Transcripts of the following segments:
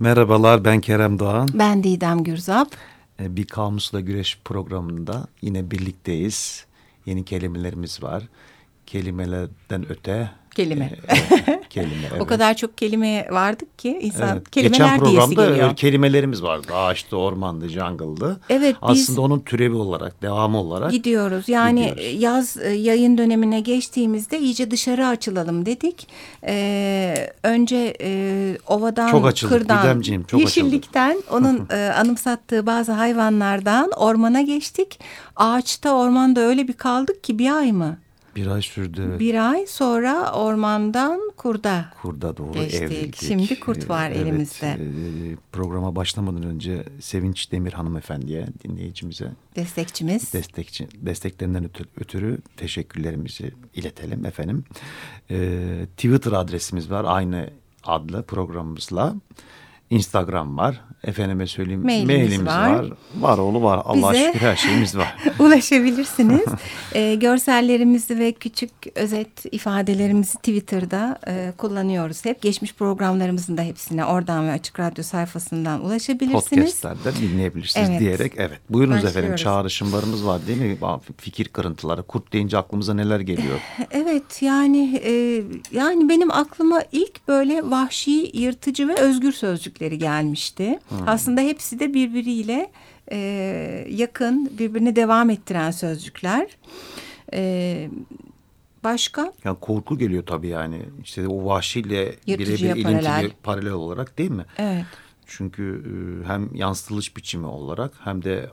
Merhabalar ben Kerem Doğan. Ben Didem Gürzap. Ee, bir Kamusla Güreş programında yine birlikteyiz. Yeni kelimelerimiz var. Kelimelerden öte kelime. E, kelime evet. o kadar çok kelime vardık ki insan evet. kelimeler Geçen programda geliyor. kelimelerimiz vardı. Ağaçtı, ormandı, jungle'dı. Evet, Aslında onun türevi olarak, devamı olarak gidiyoruz. Yani gidiyoruz. yaz e, yayın dönemine geçtiğimizde iyice dışarı açılalım dedik. Ee, önce e, ovadan, çok açıldık, kırdan, Didemciğim, çok yeşillikten açıldık. onun e, anımsattığı bazı hayvanlardan ormana geçtik. Ağaçta, ormanda öyle bir kaldık ki bir ay mı? Bir ay sürdü. Evet. Bir ay sonra ormandan kurda. Kurda doğru Geçtik. evrildik. Şimdi kurt var Evet, elimizde. e, programa başlamadan önce Sevinç Demir hanımefendiye, dinleyicimize Destekçimiz. destekçi desteklerinden ötürü, ötürü teşekkürlerimizi iletelim efendim. Ee, Twitter adresimiz var aynı adlı programımızla. Instagram var. Efendime söyleyeyim Mailimiz mailimiz var. var. Var oğlu var. Allah Bize- şükür her şeyimiz var. ulaşabilirsiniz. e, görsellerimizi ve küçük özet ifadelerimizi Twitter'da e, kullanıyoruz hep. Geçmiş programlarımızın da hepsine oradan ve Açık Radyo sayfasından ulaşabilirsiniz. Podcastlerden dinleyebilirsiniz Evet. diyerek evet. Buyurunuz efendim Başlıyoruz. çağrışımlarımız var değil mi? Fikir kırıntıları. Kurt deyince aklımıza neler geliyor? Evet yani e, yani benim aklıma ilk böyle vahşi, yırtıcı ve özgür sözcükleri gelmişti. Aslında hepsi de birbiriyle e, yakın, birbirini devam ettiren sözcükler. E, başka? Yani korku geliyor tabii yani. İşte o vahşiyle birebir ilintili paralel olarak değil mi? Evet. Çünkü e, hem yansıtılış biçimi olarak hem de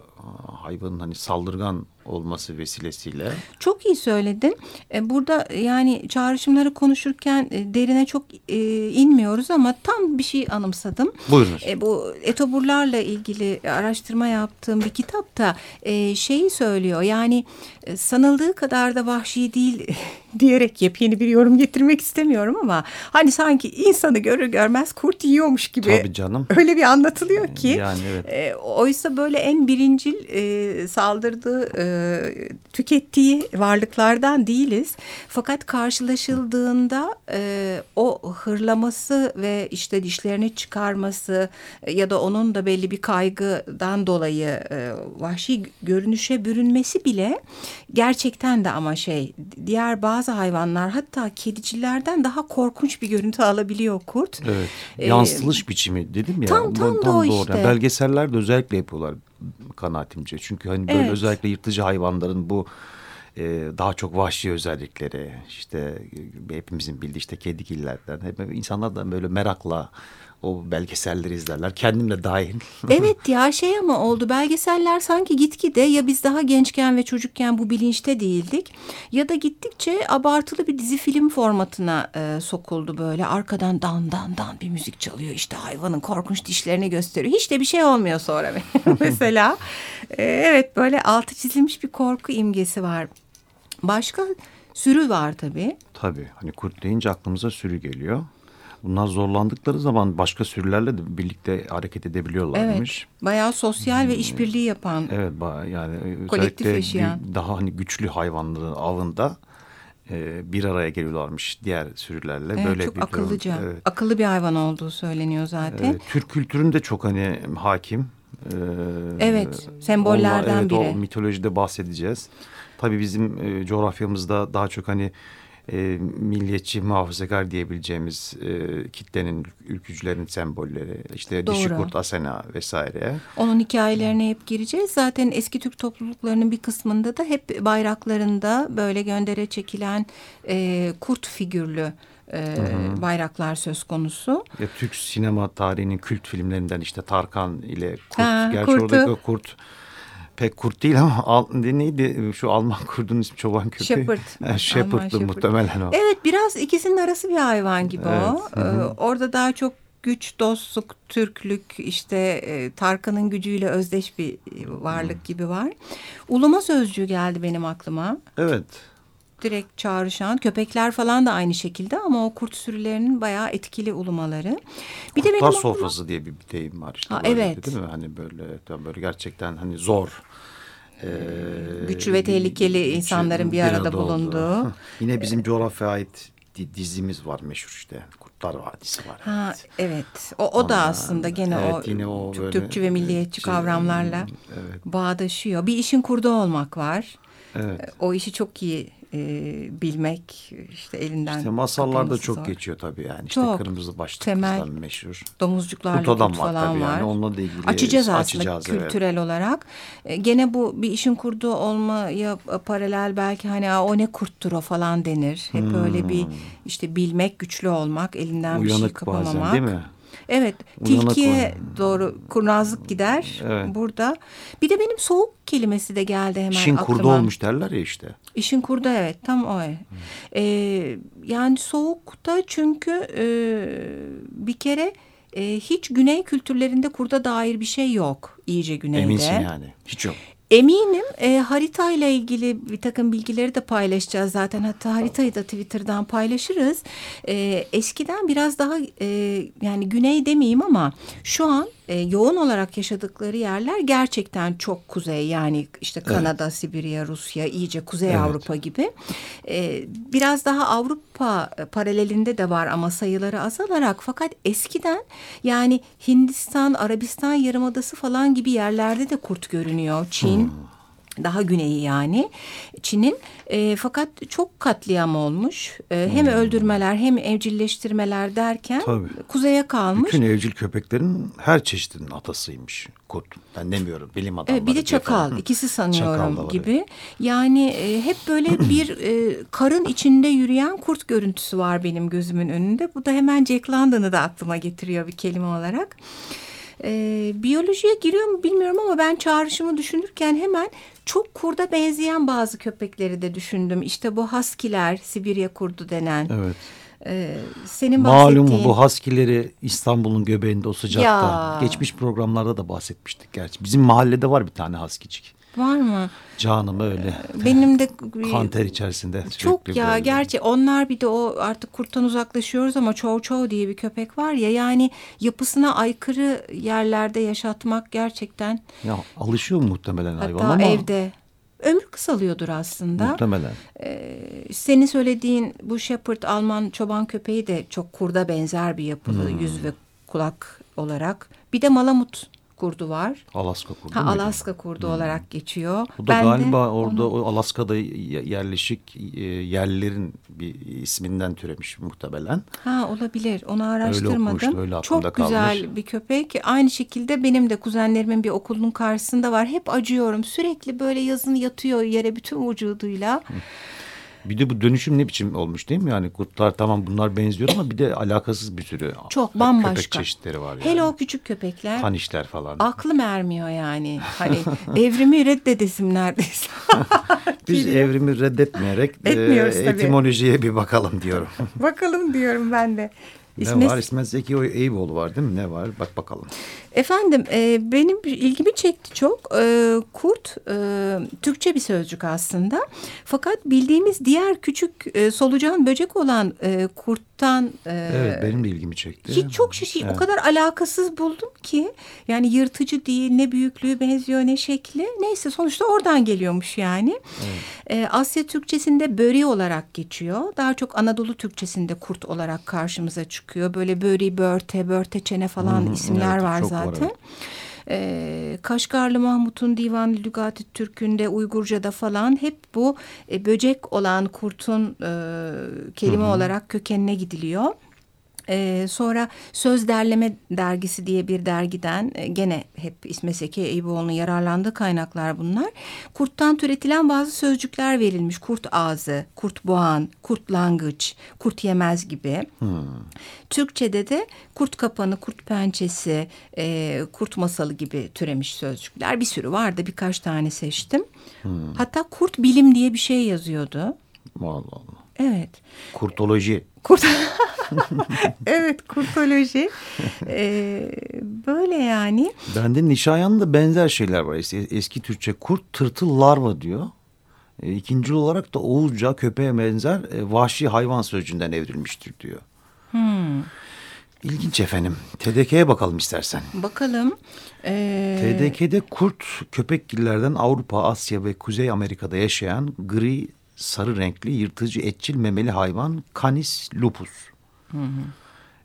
hayvanın hani saldırgan olması vesilesiyle Çok iyi söyledin. E, Burada yani çağrışımları konuşurken e, derine çok e, inmiyoruz ama tam bir şey anımsadım. buyurunuz. E, bu etoburlarla ilgili araştırma yaptığım bir kitapta e, şeyi söylüyor. Yani e, sanıldığı kadar da vahşi değil diyerek yepyeni bir yorum getirmek istemiyorum ama hani sanki insanı görür görmez kurt yiyormuş gibi. Tabii canım. Öyle bir anlatılıyor ki. Yani evet. E, oysa böyle en birincil e, saldırdığı, e, tükettiği varlıklardan değiliz. Fakat karşılaşıldığında e, o hırlaması ve işte dişlerini çıkarması e, ya da onun da belli bir kaygıdan dolayı e, vahşi görünüşe bürünmesi bile gerçekten de ama şey diğer bazı hayvanlar hatta kedicilerden daha korkunç bir görüntü alabiliyor kurt. Evet. E, Yansıtılış biçimi dedim ya. tam- tam o doğru. işte. Yani belgesellerde de özellikle yapıyorlar kanaatimce. Çünkü hani böyle Evet. özellikle yırtıcı hayvanların bu e, daha çok vahşi özellikleri işte e, hepimizin bildiği işte kedigillerden hep insanlar da böyle merakla o belgeselleri izlerler. Kendim de dahil. Evet ya şey ama oldu. Belgeseller sanki gitgide ya biz daha gençken ve çocukken bu bilinçte değildik ya da gittikçe abartılı bir dizi film formatına e, sokuldu böyle. Arkadan dan dan dan bir müzik çalıyor işte hayvanın korkunç dişlerini gösteriyor. Hiç de bir şey olmuyor sonra mesela. E, evet böyle altı çizilmiş bir korku imgesi var başka sürü var tabii Tabii hani kurt deyince aklımıza sürü geliyor. Bunlar zorlandıkları zaman başka sürülerle de birlikte hareket evet edebiliyorlarmış. bayağı sosyal ve işbirliği yapan Evet yani Kolektif yaşayan. daha hani güçlü hayvanların avında e, bir araya geliyorlarmış diğer sürülerle. Evet, Böyle çok bir durum. akıllıca Evet. akıllı bir hayvan olduğu söyleniyor zaten. Evet, Türk kültüründe çok hani hakim. Ee, Evet, sembollerden onunla- evet, biri. O mitolojide bahsedeceğiz. Tabii bizim e, coğrafyamızda daha çok hani e, milliyetçi, muhafazakar diyebileceğimiz e, kitlenin, ülkücülerin sembolleri. işte dişi kurt, asena vesaire. Onun hikayelerine hep gireceğiz. Zaten eski Türk topluluklarının bir kısmında da hep bayraklarında böyle göndere çekilen e, kurt figürlü e, bayraklar söz konusu. Ya, Türk sinema tarihinin kült filmlerinden işte Tarkan ile Kurt. Ha, Gerçi kurtu. oradaki kurt pek kurt değil ama al, neydi şu Alman kurdun ismi çoban köpeği. Shepherd. Shepherd. muhtemelen o. Evet biraz ikisinin arası bir hayvan gibi o. Evet, hı hı. Ee, orada daha çok güç, dostluk, Türklük işte e, Tarkan'ın gücüyle özdeş bir e, varlık gibi var. Uluma sözcüğü geldi benim aklıma. Evet. direkt çağrışan köpekler falan da aynı şekilde ama o kurt sürülerinin bayağı etkili ulumaları. Bir de benim Kurtlar aklıma- sofrası diye bir deyim var işte. Ha, evet. Değil mi? Hani böyle, tam böyle gerçekten hani zor. Güçlü ve tehlikeli insanların bir arada olduğu. bulunduğu. Yine bizim coğrafyaya ait di- dizimiz var meşhur işte. Kurtlar Vadisi var. Ha evet. O, o da aslında gene evet, o, yine o böyle, Türkçü ve milliyetçi şey, kavramlarla evet. bağdaşıyor. Bir işin kurdu olmak var. Evet. O işi çok iyi e, bilmek işte elinden. İşte masallarda çok zor. geçiyor tabii yani. İşte Çok. kırmızı başlıklı Temel. kızlar meşhur. Domuzcuklarla kurt var falan tabii var. yani. Onunla da ilgili Açacağız aslında açacağız, evet. kültürel olarak. E, gene bu bir işin kurdu olmaya paralel belki hani "Aa, o ne kurttur o falan denir. Hep öyle bir işte bilmek, güçlü olmak, elinden bir şey Hmm. Uyanık kapamamak. bazen değil mi? Evet, tilkiye doğru kurnazlık gider Evet. burada. Bir de benim soğuk kelimesi de geldi hemen İşin aklıma. kurdu olmuş derler ya işte. İşin kurdu evet tam o. Ee, yani soğukta çünkü e, bir kere e, hiç güney kültürlerinde kurda dair bir şey yok iyice güneyde. Eminsin yani. Hiç yok. Eminim e, haritayla ilgili bir takım bilgileri de paylaşacağız zaten. Hatta haritayı da Twitter'dan paylaşırız. E, eskiden biraz daha e, yani güney demeyeyim ama şu an e, yoğun olarak yaşadıkları yerler gerçekten çok kuzey. Yani işte Kanada, Sibirya, Rusya, iyice Kuzey Evet. Avrupa gibi. E, biraz daha Avrupa paralelinde de var ama sayıları azalarak. Fakat eskiden yani Hindistan, Arabistan Yarımadası falan gibi yerlerde de kurt görünüyor. Çin. Daha güneyi yani Çin'in E, fakat çok katliam olmuş E, hem öldürmeler hem evcilleştirmeler derken Tabii. kuzeye kalmış. Bütün evcil köpeklerin her çeşidinin atasıymış kurt. Ben demiyorum bilim adamları. Evet, bir de çakal falan. ikisi sanıyorum var, gibi. Yani e, hep böyle bir e, karın içinde yürüyen kurt görüntüsü var benim gözümün önünde. Bu da hemen Jack London'ı da aklıma getiriyor bir kelime olarak. E, biyolojiye giriyor mu bilmiyorum ama ben çağrışımı düşünürken hemen çok kurda benzeyen bazı köpekleri de düşündüm. İşte bu husky'ler, Sibirya kurdu denen. Evet. E, senin Malum bahsettiğin. bu husky'leri İstanbul'un göbeğinde o sıcakta. Ya. Geçmiş programlarda da bahsetmiştik gerçi. Bizim mahallede var bir tane husky'cik. Var mı? Canım öyle. Benim de Kan ter içerisinde. Çok ya böyle. gerçi onlar bir de o artık kurttan uzaklaşıyoruz ama çoğu çoğu diye bir köpek var ya yani yapısına aykırı yerlerde yaşatmak gerçekten Ya, alışıyor muhtemelen hayvan hatta ama. evde ömür kısalıyordur aslında. Muhtemelen. Ee, senin söylediğin bu Shepherd Alman çoban köpeği de çok kurda benzer bir yapılı Hmm. yüz ve kulak olarak. Bir de Malamut kurdu var. Alaska kurdu. Ha muydu? Alaska kurdu olarak geçiyor. Bu da Ben de galiba orada onu- o Alaska'da yerleşik e, yerlilerin bir isminden türemiş muhtemelen. Ha olabilir. Onu araştırmadım. okumuştum, öyle Çok güzel kalmış. bir köpek. Aynı şekilde benim de kuzenlerimin bir okulun karşısında var. Hep acıyorum. Sürekli böyle yazın yatıyor yere bütün vücuduyla. Bir de bu dönüşüm ne biçim olmuş değil mi? Yani kurtlar tamam bunlar benziyor ama bir de alakasız bir sürü Çok köpek bambaşka. çeşitleri var. Yani. Hele o küçük köpekler. Kanişler falan. Aklım ermiyor yani. Hani evrimi reddedesim neredeyse. Biz evrimi reddetmeyerek e, Etmiyoruz tabii. etimolojiye bir bakalım diyorum. Bakalım diyorum ben de. Ne İsmet- var? İsmet Zeki Eyüboğlu var değil mi? Ne var? Bak bakalım. Efendim e, benim ilgimi çekti çok. E, kurt e, Türkçe bir sözcük aslında. Fakat bildiğimiz diğer küçük e, solucan böcek olan e, kurttan e, Evet benim de ilgimi çekti. hiç çok şişi Evet. o kadar alakasız buldum ki yani yırtıcı değil ne büyüklüğü benziyor ne şekli neyse sonuçta oradan geliyormuş yani. E, Asya Türkçesinde böri olarak geçiyor. Daha çok Anadolu Türkçesinde kurt olarak karşımıza çıkıyor. Böyle böri, börte, börte çene falan Hı hı, isimler evet, var çok var, zaten. evet. Ee, Kaşgarlı Mahmut'un Divan Lügati Türk'ünde Uygurca'da falan hep bu e, böcek olan kurtun e, kelime olarak kökenine gidiliyor. Ee, sonra Söz Derleme Dergisi diye bir dergiden e, gene hep İsmet Seki Eyüboğlu'nun yararlandığı kaynaklar bunlar. Kurttan türetilen bazı sözcükler verilmiş. Kurt ağzı, kurt boğan, kurt langıç, kurt yemez gibi. Türkçe'de de kurt kapanı, kurt pençesi, e, kurt masalı gibi türemiş sözcükler bir sürü vardı. Birkaç tane seçtim. Hatta kurt bilim diye bir şey yazıyordu. Allah Allah. Evet. Kurtoloji. Kurt evet kurtoloji Ee, böyle yani Bende Nişanyan'da benzer şeyler var. Eski, eski Türkçe kurt tırtıl larva diyor. E, ikinci olarak da Oğuzca köpeğe benzer e, vahşi hayvan sözcüğünden evrilmiştir diyor. hmm, İlginç efendim. TDK'ye bakalım istersen. bakalım Ee, TDK'de kurt köpekgillerden Avrupa, Asya ve Kuzey Amerika'da yaşayan gri, sarı renkli, yırtıcı, etçil memeli hayvan Canis lupus.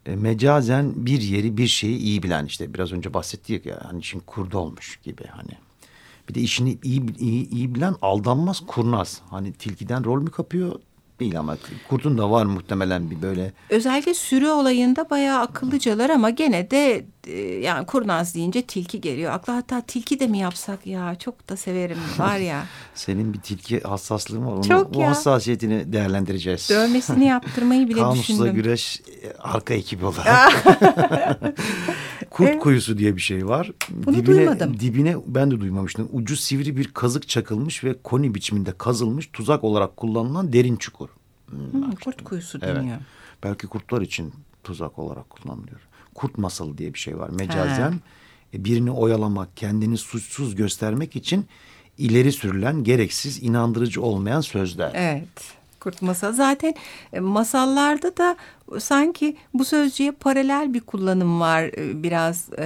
e, mecazen bir yeri bir şeyi iyi bilen işte biraz önce bahsettik ya hani işin kurdu olmuş gibi hani. Bir de işini iyi, iyi, iyi bilen aldanmaz kurnaz. Hani tilkiden rol mü kapıyor değil ama kurdun da var muhtemelen bir böyle. Özellikle sürü olayında bayağı akıllıcalar ama gene de e, yani kurnaz deyince tilki geliyor. Akla hatta tilki de mi yapsak ya çok da severim var ya. Senin bir tilki hassaslığın var. Onu, çok o ya. hassasiyetini değerlendireceğiz. Dövmesini yaptırmayı bile Kamusla düşündüm. güreş e, arka ekibi olarak. Kurt Evet. kuyusu diye bir şey var. Bunu duymadım. Dibine ben de duymamıştım. Ucu sivri bir kazık çakılmış ve koni biçiminde kazılmış tuzak olarak kullanılan derin çukur. Hmm, Hı, kurt kuyusu Evet. deniyor. Belki kurtlar için tuzak olarak kullanılıyor. Kurt masalı diye bir şey var. Mecazen e, birini oyalamak, kendini suçsuz göstermek için ileri sürülen gereksiz, inandırıcı olmayan sözler. Evet. Kurt masal. Zaten e, masallarda da sanki bu sözcüğe paralel bir kullanım var e, biraz e,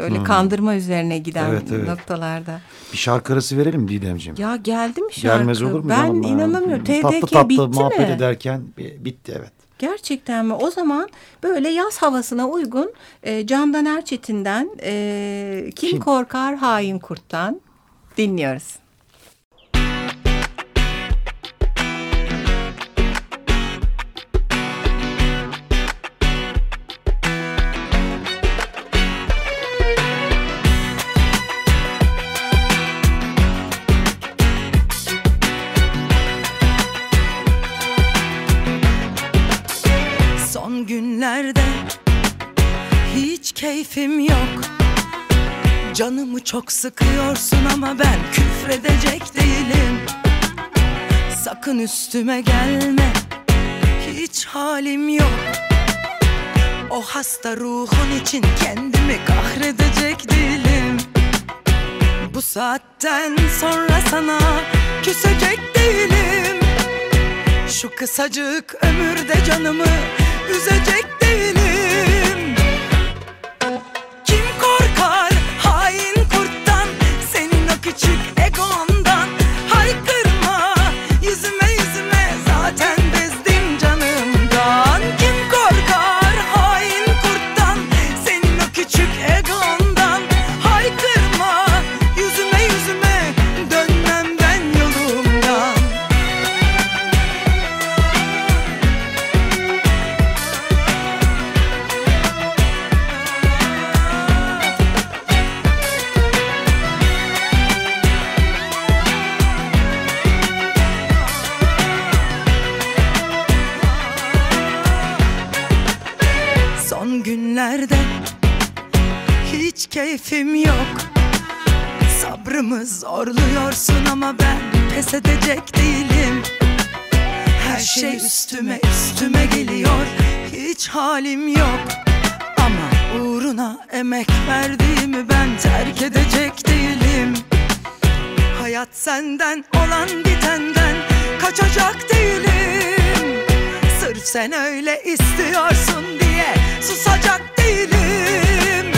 öyle kandırma üzerine giden Hmm. Evet, evet. noktalarda. Bir şarkı arası verelim Didemciğim. Ya geldi mi şarkı? Gelmez olur mu? Ben inanamıyorum. Tatlı TDK tatlı bitti muhabbet mi? ederken bi- bitti evet. Gerçekten mi? O zaman böyle yaz havasına uygun e, Candan Erçetin'den e, Kim, Kim? Korkar Hain Kurt'tan dinliyoruz. Keyfim yok. Canımı çok sıkıyorsun ama ben küfredecek değilim. Sakın üstüme gelme hiç halim yok. O hasta ruhun için kendimi kahredecek değilim. Bu saatten sonra sana küsecek değilim. Şu kısacık ömürde canımı üzecek şey üstüme üstüme geliyor. Hiç halim yok. Ama uğruna emek verdiğimi ben terk edecek değilim. Hayat senden olan bitenden kaçacak değilim. Sırf sen öyle istiyorsun diye susacak değilim.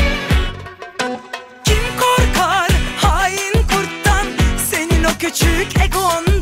Kim korkar hain kurttan? Senin o küçük egondan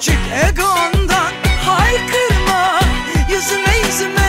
küçük egondan Haykırma yüzüme yüzüme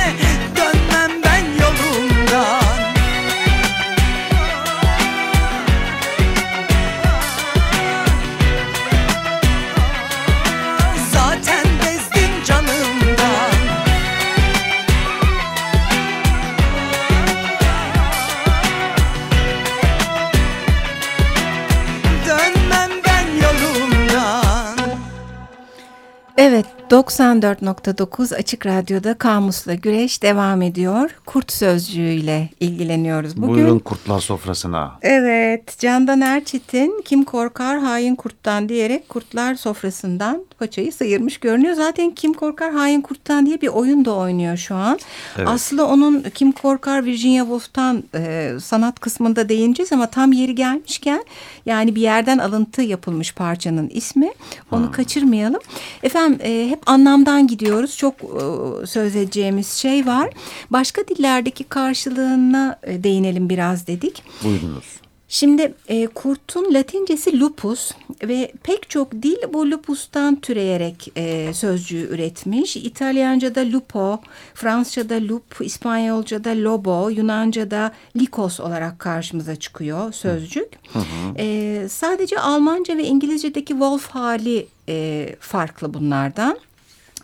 94.9 Açık Radyo'da Kamus'la Güreş devam ediyor. Kurt sözcüğüyle ilgileniyoruz bugün. Buyurun kurtlar sofrasına. Evet, Candan Erçetin kim korkar hain kurttan diyerek kurtlar sofrasından paçayı sıyırmış görünüyor. Zaten kim korkar hain kurttan diye bir oyun da oynuyor şu an. Evet. Aslında onun kim korkar Virginia Woolf'tan e, sanat kısmında değineceğiz ama tam yeri gelmişken yani bir yerden alıntı yapılmış parçanın ismi. Onu hmm. kaçırmayalım. Efendim e, hep anlamdan gidiyoruz. Çok e, söz edeceğimiz şey var. Başka dillerdeki karşılığına e, değinelim biraz dedik. Buyurunuz. Şimdi e, kurtun latincesi lupus ve pek çok dil bu lupustan türeyerek e, sözcüğü üretmiş. İtalyanca'da lupo, Fransızca'da lup, İspanyolca'da lobo, Yunanca'da likos olarak karşımıza çıkıyor sözcük. Hı hı. E, sadece Almanca ve İngilizce'deki wolf hali e, farklı bunlardan.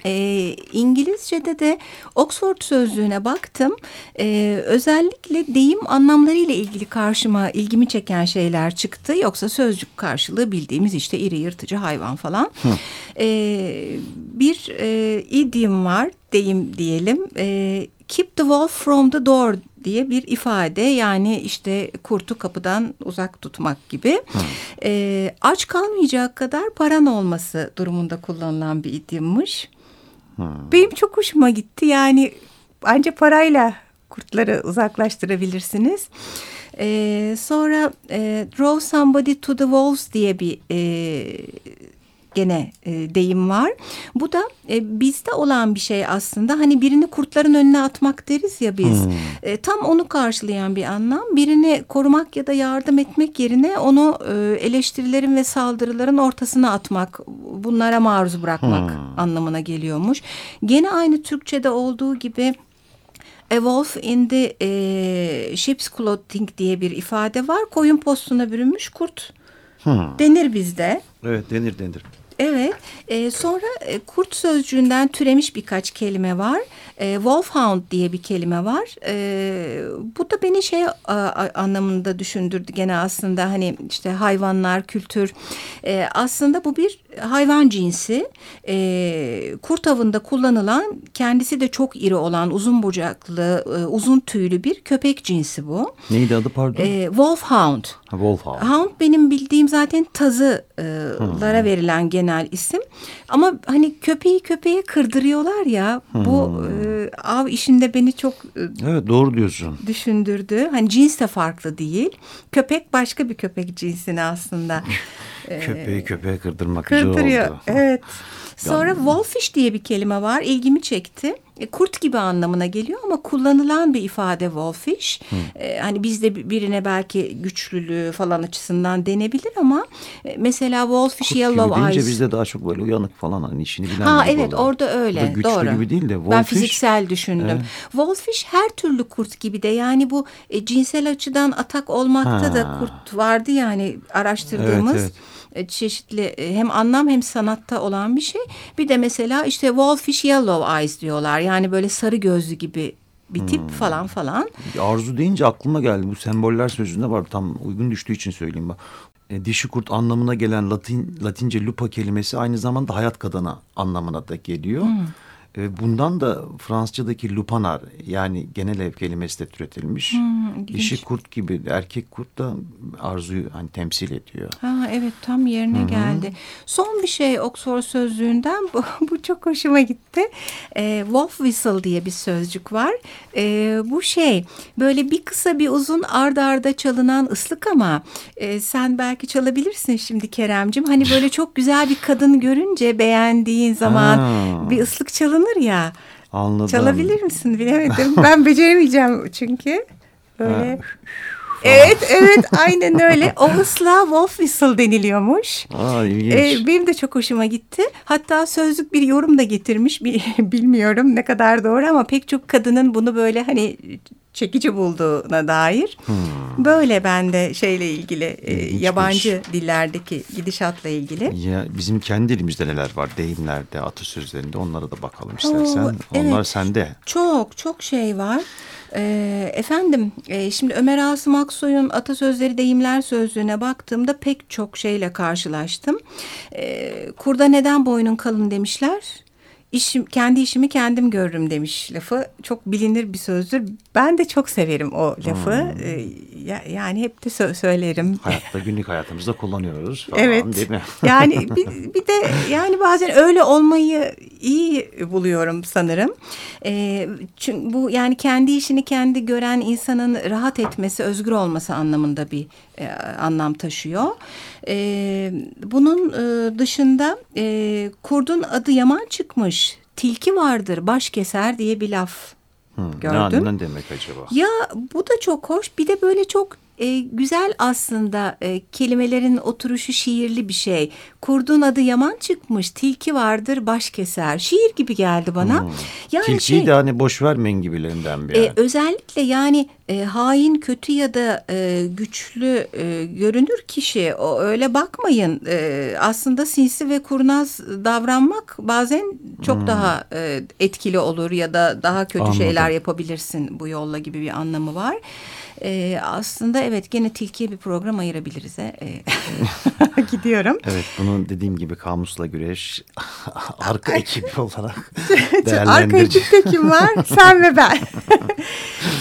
E, İngilizce'de de Oxford sözlüğüne baktım. E, özellikle deyim anlamlarıyla ilgili karşıma ilgimi çeken şeyler çıktı. Yoksa sözcük karşılığı bildiğimiz işte iri yırtıcı hayvan falan. E, bir e, idiom var deyim diyelim. E, keep the wolf from the door diye bir ifade yani işte kurtu kapıdan uzak tutmak gibi e, aç kalmayacak kadar paran olması durumunda kullanılan bir idiommuş. Hmm. Benim çok hoşuma gitti. Yani ancak parayla kurtları uzaklaştırabilirsiniz. Ee, sonra e, Draw Somebody to the Wolves diye bir e, gene e, deyim var. Bu da e, bizde olan bir şey aslında. Hani birini kurtların önüne atmak deriz ya biz. Hmm. E, tam onu karşılayan bir anlam. Birini korumak ya da yardım etmek yerine onu e, eleştirilerin ve saldırıların ortasına atmak, bunlara maruz bırakmak hmm. anlamına geliyormuş. Gene aynı Türkçe'de olduğu gibi A wolf in the e, sheep's clothing diye bir ifade var. Koyun postuna bürünmüş kurt hmm. denir bizde. Evet denir denir. Evet. E, sonra e, kurt sözcüğünden türemiş birkaç kelime var. E, Wolfhound diye bir kelime var. E, bu da beni şey a, anlamında düşündürdü gene aslında hani işte hayvanlar, kültür. E, aslında bu bir hayvan cinsi. E, kurt avında kullanılan kendisi de çok iri olan uzun bucaklı, e, uzun tüylü bir köpek cinsi bu. Neydi adı pardon? E, Wolfhound. Wolfhound. Hound benim bildiğim zaten tazılara hmm. verilen genel isim. Ama hani köpeği köpeğe kırdırıyorlar ya. Hmm. Bu e, av işinde beni çok e, Evet doğru diyorsun. düşündürdü. Hani cins de farklı değil. Köpek başka bir köpek cinsini aslında. Köpeği köpeğe kırdırmak güzel oldu. Evet. Sonra wolfish diye bir kelime var. İlgimi çekti. E, kurt gibi anlamına geliyor ama kullanılan bir ifade wolfish. E, hani bizde birine belki güçlülüğü falan açısından denebilir ama e, mesela wolfish kurt yellow gibi eyes. bizde daha çok böyle uyanık falan hani işini bilen Ha evet oluyor. orada öyle. Orada güçlü doğru. gibi değil de wolfish. Ben fiziksel düşündüm. Evet. Wolfish her türlü kurt gibi de yani bu e, cinsel açıdan atak olmakta ha. da kurt vardı yani araştırdığımız. Evet, evet. E, çeşitli e, hem anlam hem sanatta olan bir şey. Bir de mesela işte Wolfish Yellow Eyes diyorlar. Yani böyle sarı gözlü gibi bir tip hmm. falan falan. Arzu deyince aklıma geldi. Bu semboller sözünde var. Tam uygun düştüğü için söyleyeyim. Bak. E, dişi kurt anlamına gelen Latin, Latince lupa kelimesi aynı zamanda hayat kadını anlamına da geliyor. Hmm. E, bundan da Fransızcadaki lupanar yani genel ev kelimesi de türetilmiş. Hmm, Dişi kurt gibi erkek kurt da arzuyu hani temsil ediyor. Ha, evet tam yerine Hı-hı. geldi. Son bir şey Oxford sözlüğünden bu, bu çok hoşuma gitti. E, wolf whistle diye bir sözcük var. E, bu şey böyle bir kısa bir uzun ardarda arda çalınan ıslık ama e, sen belki çalabilirsin şimdi Keremcim. Hani böyle çok güzel bir kadın görünce beğendiğin zaman ha. bir ıslık çalın çalınır ya. Anladım. Çalabilir misin bilemedim. ben beceremeyeceğim çünkü. Böyle. Evet evet aynen öyle. O ıslığa wolf whistle deniliyormuş. Aa, ee, benim de çok hoşuma gitti. Hatta sözlük bir yorum da getirmiş. Bilmiyorum ne kadar doğru ama pek çok kadının bunu böyle hani çekici bulduğuna dair. Hmm. Böyle ben de şeyle ilgili e, yabancı dillerdeki gidişatla ilgili. Ya bizim kendi dilimizde neler var deyimlerde, atasözlerinde onlara da bakalım istersen. Oo, evet. Onlar sende. Çok çok şey var. E, efendim e, şimdi Ömer Asım Aksoy'un atasözleri deyimler sözlüğüne baktığımda pek çok şeyle karşılaştım. E, kurda neden boynun kalın demişler işim kendi işimi kendim görürüm demiş lafı. Çok bilinir bir sözdür. Ben de çok severim o lafı. Hmm. Ee, ya, yani hep de sö- söylerim. Hayatta günlük hayatımızda kullanıyoruz falan Evet. değil mi? yani bir, bir de yani bazen öyle olmayı iyi buluyorum sanırım. Ee, çünkü bu yani kendi işini kendi gören insanın rahat etmesi, özgür olması anlamında bir e, anlam taşıyor. Ee, bunun e, dışında e, kurdun adı yaman çıkmış. Tilki vardır baş keser diye bir laf Hmm, gördüm. Ne, ne demek acaba? Ya bu da çok hoş. Bir de böyle çok e, güzel aslında e, kelimelerin oturuşu şiirli bir şey. Kurdun adı yaman çıkmış. Tilki vardır baş keser. Şiir gibi geldi bana. Hmm. Yani Tilkiyi şey, de hani boş vermeyin gibilerinden bir e, yer. özellikle yani e, hain, kötü ya da e, güçlü e, görünür kişi o öyle bakmayın. E, aslında sinsi ve kurnaz davranmak bazen çok daha e, etkili olur ya da daha kötü Anladım. şeyler yapabilirsin bu yolla gibi bir anlamı var. E, aslında evet gene tilkiye bir program ayırabiliriz. E, gidiyorum. Evet bunu dediğim gibi kamusla güreş arka ekibi olarak Arka ekipte kim var? Sen ve ben.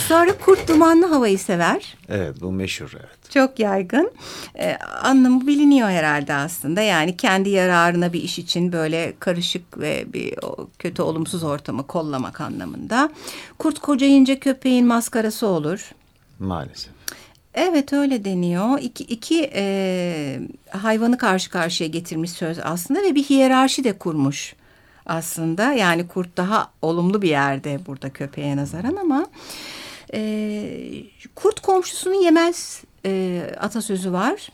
Sonra kurt dumanlı havayı sever. Evet bu meşhur evet. Çok yaygın. Ee, anlamı biliniyor herhalde aslında. Yani kendi yararına bir iş için böyle karışık ve bir o kötü olumsuz ortamı kollamak anlamında. Kurt kocayınca köpeğin maskarası olur. Maalesef. Evet öyle deniyor. İki, iki e, hayvanı karşı karşıya getirmiş söz aslında ve bir hiyerarşi de kurmuş aslında. Yani kurt daha olumlu bir yerde burada köpeğe nazaran ama e, kurt komşusunu yemez e, atasözü var.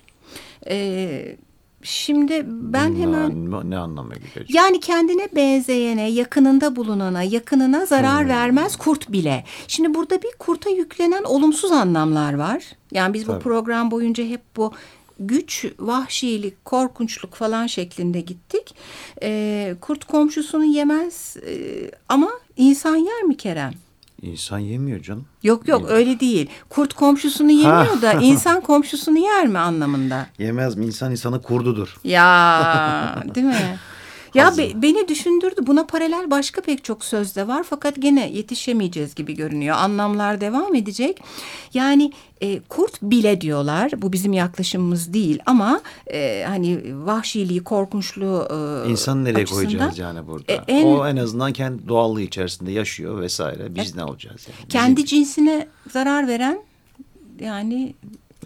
E, şimdi ben hemen... Ne, ne anlama geliyor? Yani kendine benzeyene, yakınında bulunana, yakınına zarar vermez kurt bile. Şimdi burada bir kurta yüklenen olumsuz anlamlar var. Yani biz bu Tabii. program boyunca hep bu güç, vahşilik, korkunçluk falan şeklinde gittik. Ee, kurt komşusunu yemez ee, ama insan yer mi Kerem? İnsan yemiyor canım. Yok yok öyle değil. Kurt komşusunu yemiyor da insan komşusunu yer mi anlamında? Yemez mi? İnsan insanı kurdudur. Ya değil mi? Ya be- beni düşündürdü. Buna paralel başka pek çok sözde var fakat gene yetişemeyeceğiz gibi görünüyor. Anlamlar devam edecek. Yani e, kurt bile diyorlar. Bu bizim yaklaşımımız değil ama e, hani vahşiliği, korkunçluğu e, İnsanı nereye açısından- koyacağız yani burada? E, en- O en azından kendi doğallığı içerisinde yaşıyor vesaire. Biz ne olacağız yani? Bizim- Kendi cinsine zarar veren yani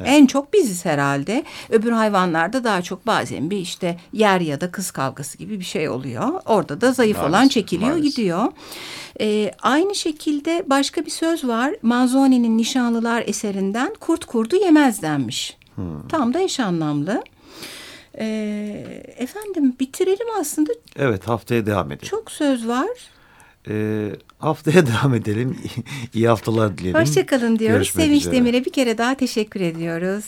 en çok biziz herhalde. Öbür hayvanlarda daha çok bazen bir işte yer ya da kız kavgası gibi bir şey oluyor. Orada da zayıf olan Maalesef, çekiliyor maalesef. gidiyor. Ee, aynı şekilde başka bir söz var. Manzoni'nin Nişanlılar eserinden kurt kurdu yemez denmiş. Hmm. Tam da eş anlamlı. Ee, efendim bitirelim aslında. Evet haftaya devam edelim. Çok söz var. Ee, haftaya devam edelim. İyi haftalar dilerim. Hoşçakalın diyoruz. Görüşmek Sevinç üzere. Demir'e bir kere daha teşekkür ediyoruz.